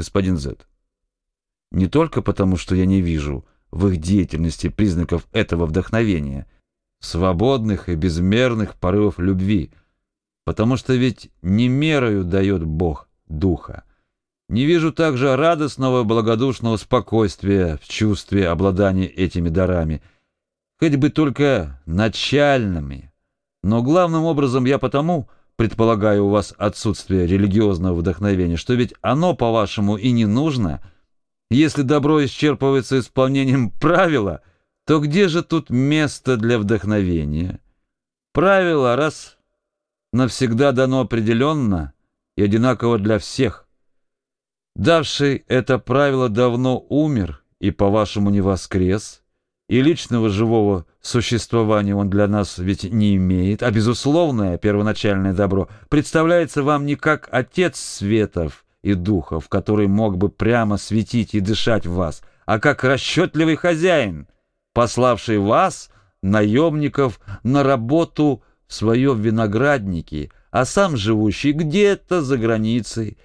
Господин Z. Не только потому, что я не вижу в их деятельности признаков этого вдохновения, свободных и безмерных порывов любви, потому что ведь не мерою дает Бог духа. Не вижу также радостного, благодушного спокойствия в чувстве обладания этими дарами, хоть бы только начальными. Но главным образом я потому предполагаю у вас отсутствие религиозного вдохновения, что ведь оно, по-вашему, и не нужно. Если добро исчерпывается исполнением правила, то где же тут место для вдохновения? Правило раз навсегда дано определенно и одинаково для всех. Давший это правило давно умер и, по-вашему, не воскрес, и личного живого существования он для нас ведь не имеет, а безусловное первоначальное добро представляется вам не как Отец светов и духов, который мог бы прямо светить и дышать в вас, а как расчетливый хозяин, пославший вас, наемников, на работу в свое виноградники, а сам живущий где-то за границей,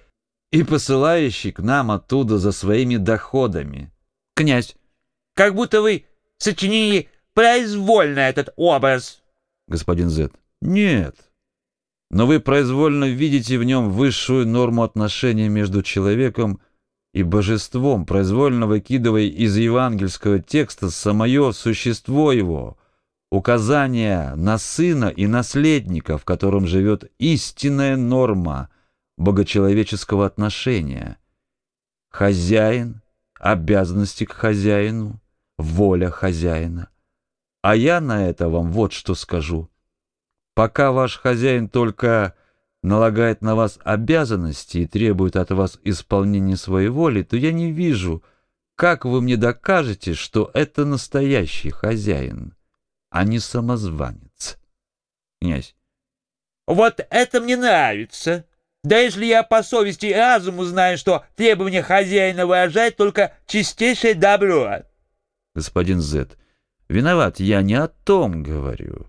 и посылающий к нам оттуда за своими доходами. Князь, как будто вы сочинили произвольно этот образ. Господин Z. Нет. Но вы произвольно видите в нем высшую норму отношения между человеком и божеством, произвольно выкидывая из евангельского текста самое существо его, указание на сына и наследника, в котором живет истинная норма – богочеловеческого отношения. Хозяин, обязанности к хозяину, воля хозяина. А я на это вам вот что скажу. Пока ваш хозяин только налагает на вас обязанности и требует от вас исполнения своей воли, то я не вижу, как вы мне докажете, что это настоящий хозяин, а не самозванец. Князь. Вот это мне нравится. Да если я по совести и разуму знаю, что требование хозяина выражает только чистейшее добро. Господин Z, виноват, я не о том говорю.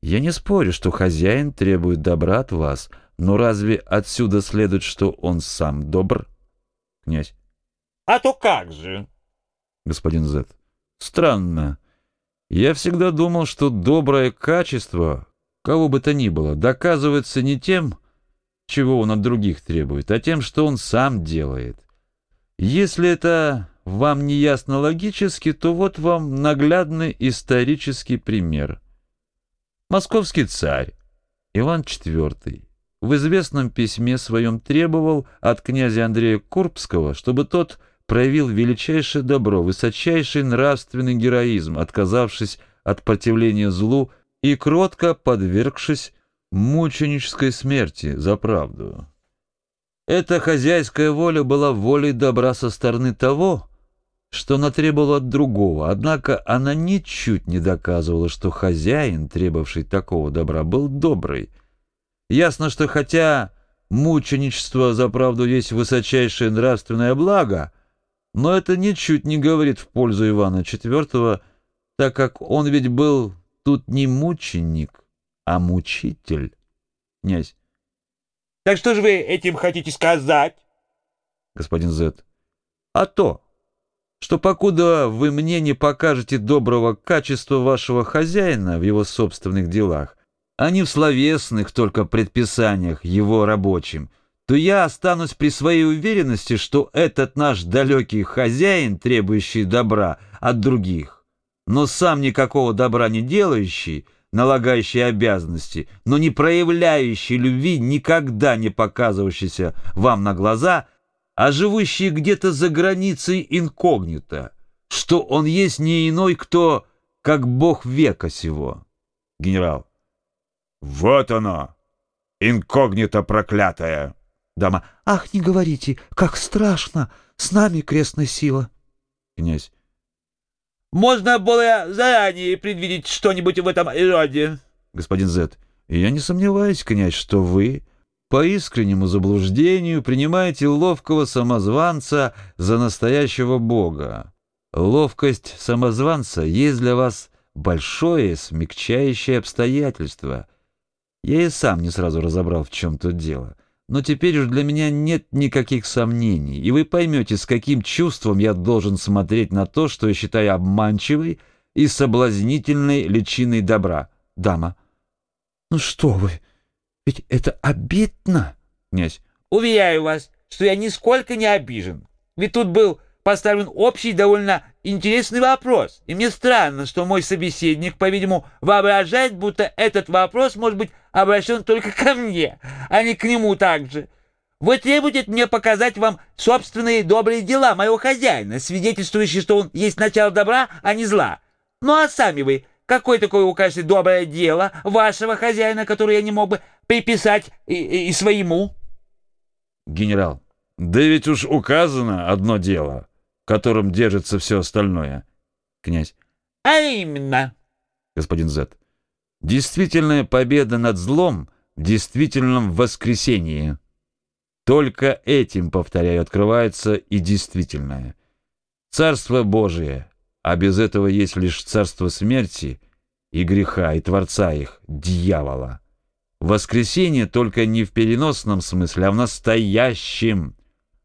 Я не спорю, что хозяин требует добра от вас, но разве отсюда следует, что он сам добр? Князь. А то как же? Господин Z. Странно. Я всегда думал, что доброе качество, кого бы то ни было, доказывается не тем, чего он от других требует, а тем, что он сам делает. Если это вам не ясно логически, то вот вам наглядный исторический пример. Московский царь Иван IV в известном письме своем требовал от князя Андрея Курбского, чтобы тот проявил величайшее добро, высочайший нравственный героизм, отказавшись от противления злу и кротко подвергшись мученической смерти за правду. Эта хозяйская воля была волей добра со стороны того, что она требовала от другого, однако она ничуть не доказывала, что хозяин, требовавший такого добра, был добрый. Ясно, что хотя мученичество за правду есть высочайшее нравственное благо, но это ничуть не говорит в пользу Ивана IV, так как он ведь был тут не мученик, а мучитель. Князь. Так что же вы этим хотите сказать? Господин Z. А то, что покуда вы мне не покажете доброго качества вашего хозяина в его собственных делах, а не в словесных только предписаниях его рабочим, то я останусь при своей уверенности, что этот наш далекий хозяин, требующий добра от других, но сам никакого добра не делающий, налагающий обязанности, но не проявляющий любви, никогда не показывающийся вам на глаза, а живущий где-то за границей инкогнито, что он есть не иной кто, как бог века сего. Генерал. Вот оно, инкогнито проклятое. Дама. Ах, не говорите, как страшно, с нами крестная сила. Князь. Можно было заранее предвидеть что-нибудь в этом роде. Господин Z, я не сомневаюсь, князь, что вы по искреннему заблуждению принимаете ловкого самозванца за настоящего бога. Ловкость самозванца есть для вас большое смягчающее обстоятельство. Я и сам не сразу разобрал, в чем тут дело. но теперь уж для меня нет никаких сомнений, и вы поймете, с каким чувством я должен смотреть на то, что я считаю обманчивой и соблазнительной личиной добра. Дама. Ну что вы, ведь это обидно. Князь. Уверяю вас, что я нисколько не обижен. Ведь тут был поставлен общий довольно интересный вопрос, и мне странно, что мой собеседник, по-видимому, воображает, будто этот вопрос может быть обращен только ко мне, а не к нему также. Вы требуете мне показать вам собственные добрые дела моего хозяина, свидетельствующие, что он есть начало добра, а не зла. Ну а сами вы, какое такое укажете доброе дело вашего хозяина, которое я не мог бы приписать и, и, своему? Генерал, да ведь уж указано одно дело которым держится все остальное. Князь. А именно. Господин Зет. Действительная победа над злом в действительном воскресении. Только этим, повторяю, открывается и действительное. Царство Божие, а без этого есть лишь царство смерти и греха, и Творца их, дьявола. Воскресение только не в переносном смысле, а в настоящем.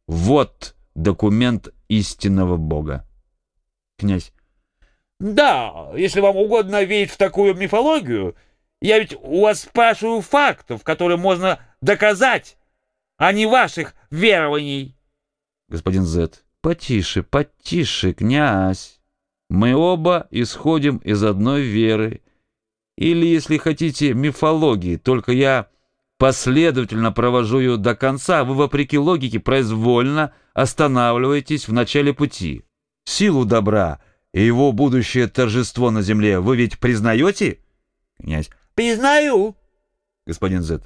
Вот документ истинного Бога. Князь. Да, если вам угодно верить в такую мифологию, я ведь у вас спрашиваю фактов, которые можно доказать, а не ваших верований. Господин Зет, потише, потише, князь. Мы оба исходим из одной веры. Или, если хотите, мифологии, только я последовательно провожу ее до конца, вы, вопреки логике, произвольно останавливаетесь в начале пути. Силу добра и его будущее торжество на земле вы ведь признаете? Князь. Признаю. Господин Зет.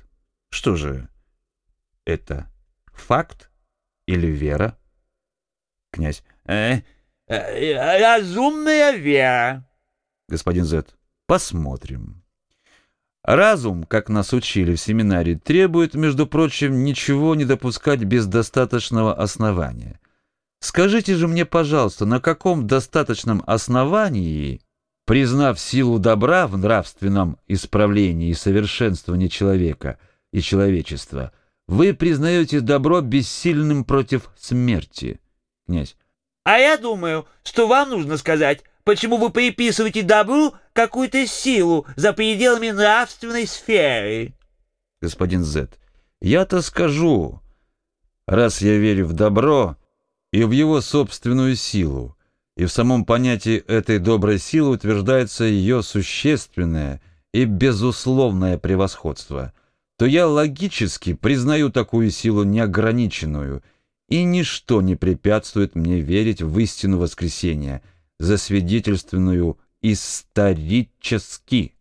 Что же это? Факт или вера? Князь. Э, э, разумная вера. Господин Зет. Посмотрим. Разум, как нас учили в семинаре, требует, между прочим, ничего не допускать без достаточного основания. Скажите же мне, пожалуйста, на каком достаточном основании, признав силу добра в нравственном исправлении и совершенствовании человека и человечества, вы признаете добро бессильным против смерти? Князь. А я думаю, что вам нужно сказать, почему вы приписываете добру какую-то силу за пределами нравственной сферы. Господин Зет, я-то скажу, раз я верю в добро и в его собственную силу, и в самом понятии этой доброй силы утверждается ее существенное и безусловное превосходство, то я логически признаю такую силу неограниченную, и ничто не препятствует мне верить в истину воскресения — засвидетельственную исторически.